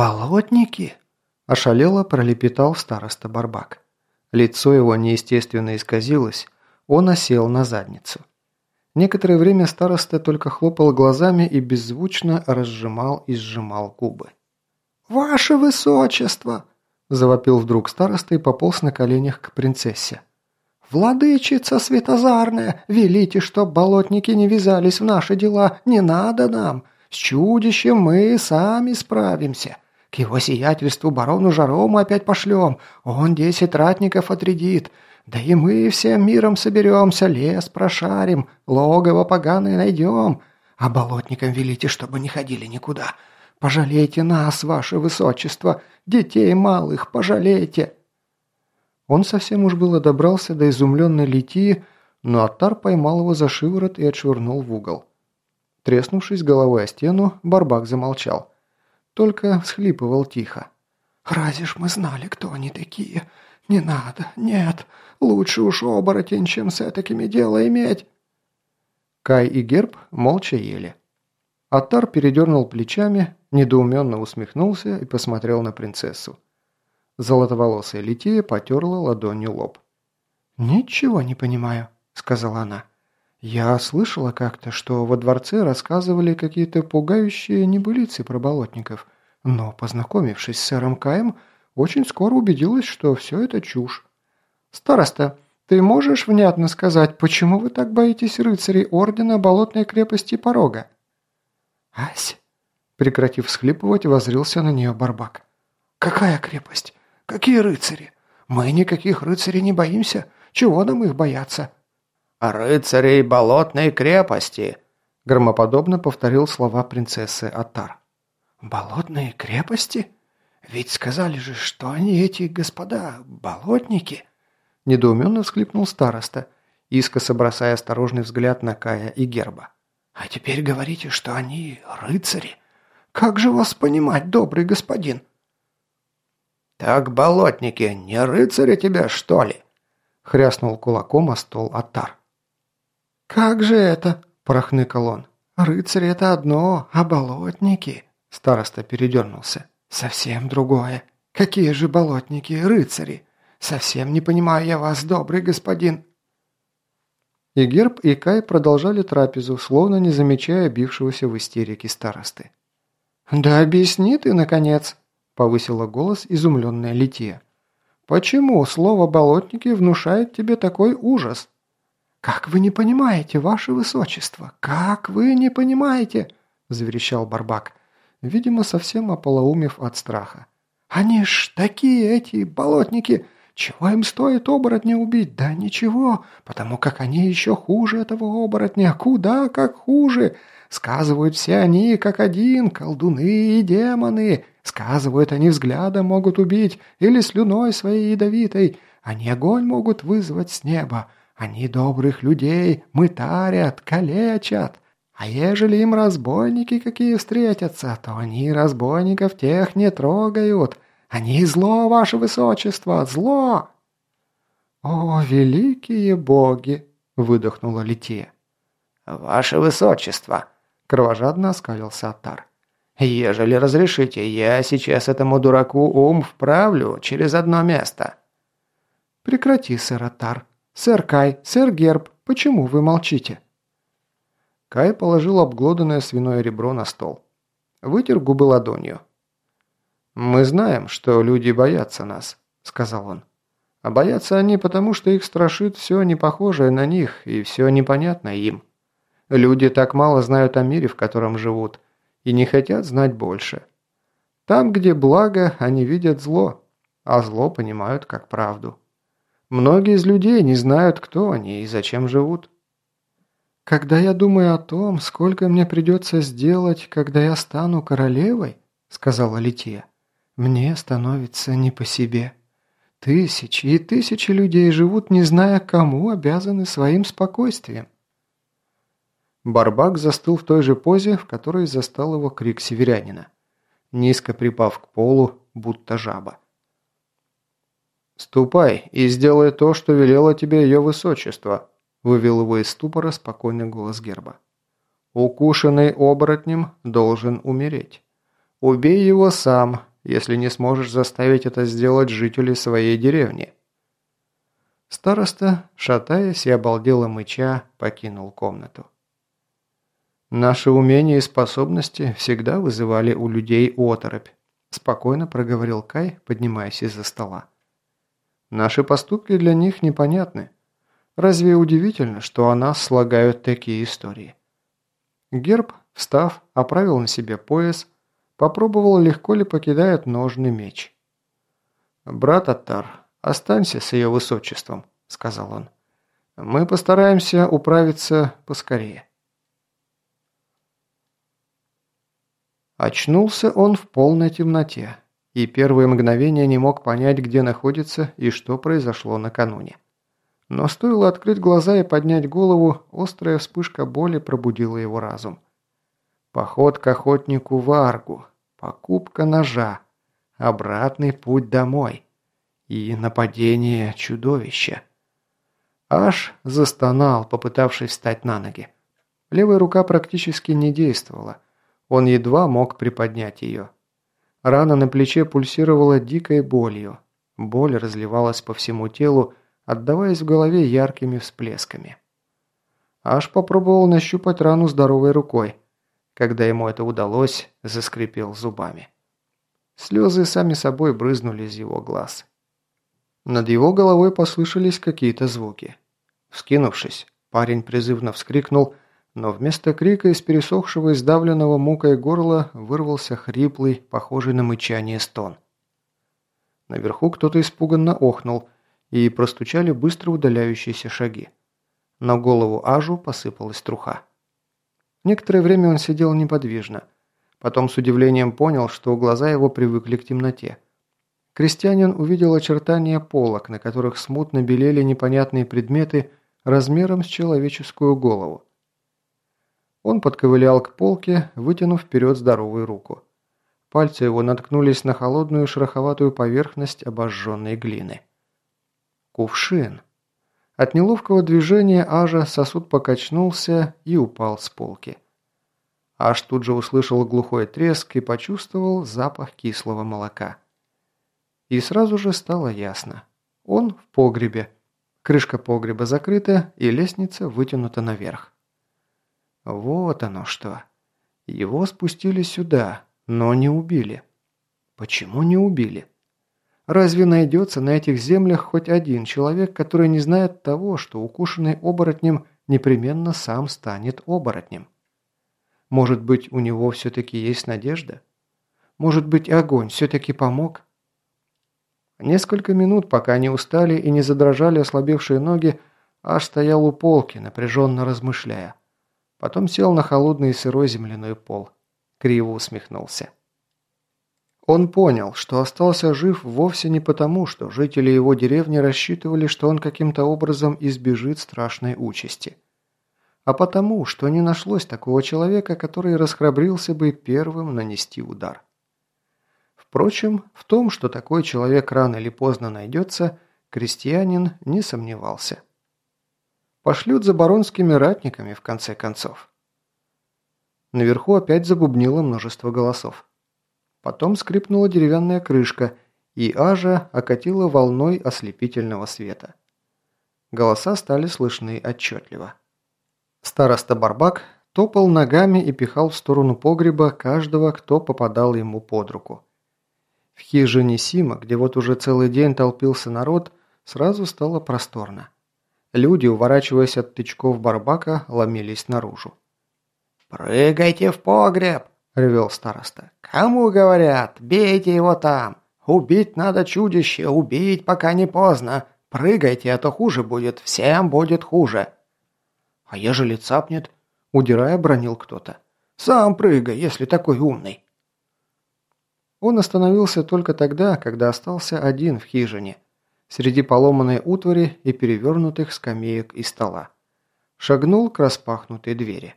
«Болотники?» – ошалело пролепетал староста Барбак. Лицо его неестественно исказилось, он осел на задницу. Некоторое время староста только хлопал глазами и беззвучно разжимал и сжимал губы. «Ваше высочество!» – завопил вдруг староста и пополз на коленях к принцессе. «Владычица Светозарная, велите, чтоб болотники не вязались в наши дела, не надо нам. С чудищем мы сами справимся. К его сиятельству барону Жарому опять пошлем. Он десять ратников отрядит. Да и мы всем миром соберемся, лес прошарим, логово поганое найдем. А болотникам велите, чтобы не ходили никуда. Пожалейте нас, ваше высочество, детей малых пожалейте!» Он совсем уж было добрался до изумленной Литии, но Аттар поймал его за шиворот и отшвырнул в угол. Треснувшись головой о стену, Барбак замолчал. Только всхлипывал тихо. «Разве ж мы знали, кто они такие? Не надо, нет, лучше уж оборотень, чем с этакими дело иметь!» Кай и Герб молча ели. Атар передернул плечами, недоуменно усмехнулся и посмотрел на принцессу. Золотоволосая Лития потерла ладонью лоб. «Ничего не понимаю», — сказала она. «Я слышала как-то, что во дворце рассказывали какие-то пугающие небылицы про болотников, но, познакомившись с сэром Каем, очень скоро убедилась, что все это чушь. Староста, ты можешь внятно сказать, почему вы так боитесь рыцарей Ордена Болотной крепости Порога?» «Ась!» Прекратив всхлипывать, возрился на нее Барбак. «Какая крепость? Какие рыцари? Мы никаких рыцарей не боимся. Чего нам их бояться?» «Рыцарей болотной крепости!» Громоподобно повторил слова принцессы Атар. «Болотные крепости? Ведь сказали же, что они эти господа болотники!» Недоуменно всхлипнул староста, искоса бросая осторожный взгляд на Кая и Герба. «А теперь говорите, что они рыцари? Как же вас понимать, добрый господин?» «Так, болотники, не рыцари тебя, что ли?» Хряснул кулаком о стол Атар. «Как же это?» – прохныкал он. «Рыцари – это одно, а болотники?» Староста передернулся. «Совсем другое. Какие же болотники рыцари? Совсем не понимаю я вас, добрый господин». И Герб, и Кай продолжали трапезу, словно не замечая бившегося в истерике старосты. «Да объясни ты, наконец!» – повысила голос изумленная Лития. «Почему слово «болотники» внушает тебе такой ужас?» «Как вы не понимаете, ваше высочество? Как вы не понимаете?» – заверещал Барбак, видимо, совсем ополоумев от страха. «Они ж такие эти болотники! Чего им стоит оборотня убить? Да ничего, потому как они еще хуже этого оборотня, куда как хуже! Сказывают все они как один, колдуны и демоны! Сказывают, они взглядом могут убить или слюной своей ядовитой, они огонь могут вызвать с неба!» Они добрых людей мытарят, калечат. А ежели им разбойники какие встретятся, то они разбойников тех не трогают. Они зло, ваше высочество, зло!» «О, великие боги!» – выдохнула Лития. «Ваше высочество!» – кровожадно оскалился Атар. «Ежели разрешите, я сейчас этому дураку ум вправлю через одно место». «Прекрати, сэр Атар», «Сэр Кай, сэр Герб, почему вы молчите?» Кай положил обглоданное свиное ребро на стол. Вытер губы ладонью. «Мы знаем, что люди боятся нас», — сказал он. «А боятся они, потому что их страшит все непохожее на них и все непонятное им. Люди так мало знают о мире, в котором живут, и не хотят знать больше. Там, где благо, они видят зло, а зло понимают как правду». Многие из людей не знают, кто они и зачем живут. «Когда я думаю о том, сколько мне придется сделать, когда я стану королевой», — сказала Лития, — «мне становится не по себе. Тысячи и тысячи людей живут, не зная, кому обязаны своим спокойствием». Барбак застыл в той же позе, в которой застал его крик северянина, низко припав к полу, будто жаба. «Ступай и сделай то, что велело тебе ее высочество», – вывел его из ступора спокойный голос герба. «Укушенный оборотнем должен умереть. Убей его сам, если не сможешь заставить это сделать жителей своей деревни». Староста, шатаясь и обалдело мыча, покинул комнату. «Наши умения и способности всегда вызывали у людей оторопь», спокойно проговорил Кай, поднимаясь из-за стола. «Наши поступки для них непонятны. Разве удивительно, что о нас слагают такие истории?» Герб, встав, оправил на себе пояс, попробовал, легко ли покидает ножный меч. «Брат Аттар, останься с ее высочеством», — сказал он. «Мы постараемся управиться поскорее». Очнулся он в полной темноте, и первые мгновения не мог понять, где находится и что произошло накануне. Но стоило открыть глаза и поднять голову, острая вспышка боли пробудила его разум. Поход к охотнику в Аргу, покупка ножа, обратный путь домой и нападение чудовища. Аж застонал, попытавшись встать на ноги. Левая рука практически не действовала. Он едва мог приподнять ее. Рана на плече пульсировала дикой болью. Боль разливалась по всему телу, отдаваясь в голове яркими всплесками. Аж попробовал нащупать рану здоровой рукой. Когда ему это удалось, заскрипел зубами. Слезы сами собой брызнули из его глаз. Над его головой послышались какие-то звуки. Вскинувшись, парень призывно вскрикнул, но вместо крика из пересохшего и сдавленного мукой горла вырвался хриплый, похожий на мычание стон. Наверху кто-то испуганно охнул – и простучали быстро удаляющиеся шаги. На голову Ажу посыпалась труха. Некоторое время он сидел неподвижно. Потом с удивлением понял, что глаза его привыкли к темноте. Крестьянин увидел очертания полок, на которых смутно белели непонятные предметы размером с человеческую голову. Он подковылял к полке, вытянув вперед здоровую руку. Пальцы его наткнулись на холодную шероховатую поверхность обожженной глины. Кувшин. От неловкого движения Ажа сосуд покачнулся и упал с полки. Аж тут же услышал глухой треск и почувствовал запах кислого молока. И сразу же стало ясно. Он в погребе. Крышка погреба закрыта и лестница вытянута наверх. Вот оно что. Его спустили сюда, но не убили. Почему не убили? Разве найдется на этих землях хоть один человек, который не знает того, что укушенный оборотнем непременно сам станет оборотнем? Может быть, у него все-таки есть надежда? Может быть, огонь все-таки помог? Несколько минут, пока они устали и не задрожали ослабевшие ноги, аж стоял у полки, напряженно размышляя. Потом сел на холодный и сырой земляной пол. Криво усмехнулся. Он понял, что остался жив вовсе не потому, что жители его деревни рассчитывали, что он каким-то образом избежит страшной участи, а потому, что не нашлось такого человека, который расхрабрился бы первым нанести удар. Впрочем, в том, что такой человек рано или поздно найдется, крестьянин не сомневался. Пошлют за баронскими ратниками, в конце концов. Наверху опять забубнило множество голосов. Потом скрипнула деревянная крышка, и Ажа окатила волной ослепительного света. Голоса стали слышны отчетливо. Староста Барбак топал ногами и пихал в сторону погреба каждого, кто попадал ему под руку. В хижине Сима, где вот уже целый день толпился народ, сразу стало просторно. Люди, уворачиваясь от тычков Барбака, ломились наружу. «Прыгайте в погреб!» – ревел староста. «Кому говорят? Бейте его там! Убить надо чудище, убить, пока не поздно! Прыгайте, а то хуже будет, всем будет хуже!» «А ежели цапнет?» – удирая, бронил кто-то. «Сам прыгай, если такой умный!» Он остановился только тогда, когда остался один в хижине, среди поломанной утвари и перевернутых скамеек и стола. Шагнул к распахнутой двери.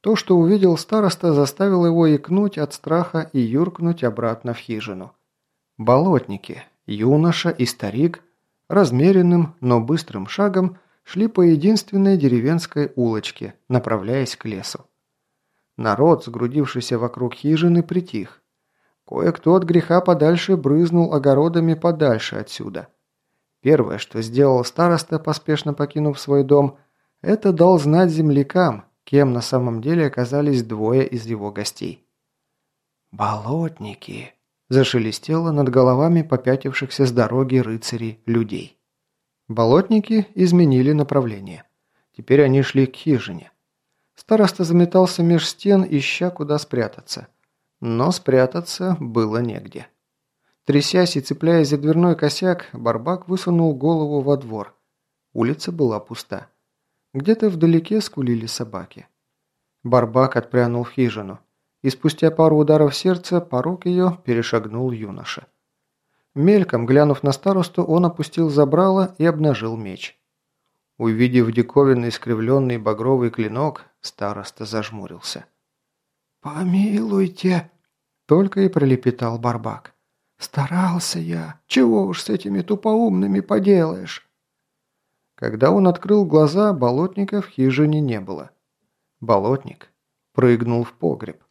То, что увидел староста, заставило его икнуть от страха и юркнуть обратно в хижину. Болотники, юноша и старик, размеренным, но быстрым шагом шли по единственной деревенской улочке, направляясь к лесу. Народ, сгрудившийся вокруг хижины, притих. Кое-кто от греха подальше брызнул огородами подальше отсюда. Первое, что сделал староста, поспешно покинув свой дом, это дал знать землякам, кем на самом деле оказались двое из его гостей. «Болотники!» – зашелестело над головами попятившихся с дороги рыцарей людей. Болотники изменили направление. Теперь они шли к хижине. Староста заметался меж стен, ища куда спрятаться. Но спрятаться было негде. Трясясь и цепляясь за дверной косяк, Барбак высунул голову во двор. Улица была пуста. Где-то вдалеке скулили собаки. Барбак отпрянул в хижину, и спустя пару ударов сердца порог ее перешагнул юноша. Мельком глянув на старосту, он опустил забрало и обнажил меч. Увидев диковинный искривленный багровый клинок, староста зажмурился. «Помилуйте!» – только и пролепетал Барбак. «Старался я. Чего уж с этими тупоумными поделаешь?» Когда он открыл глаза, болотника в хижине не было. Болотник прыгнул в погреб.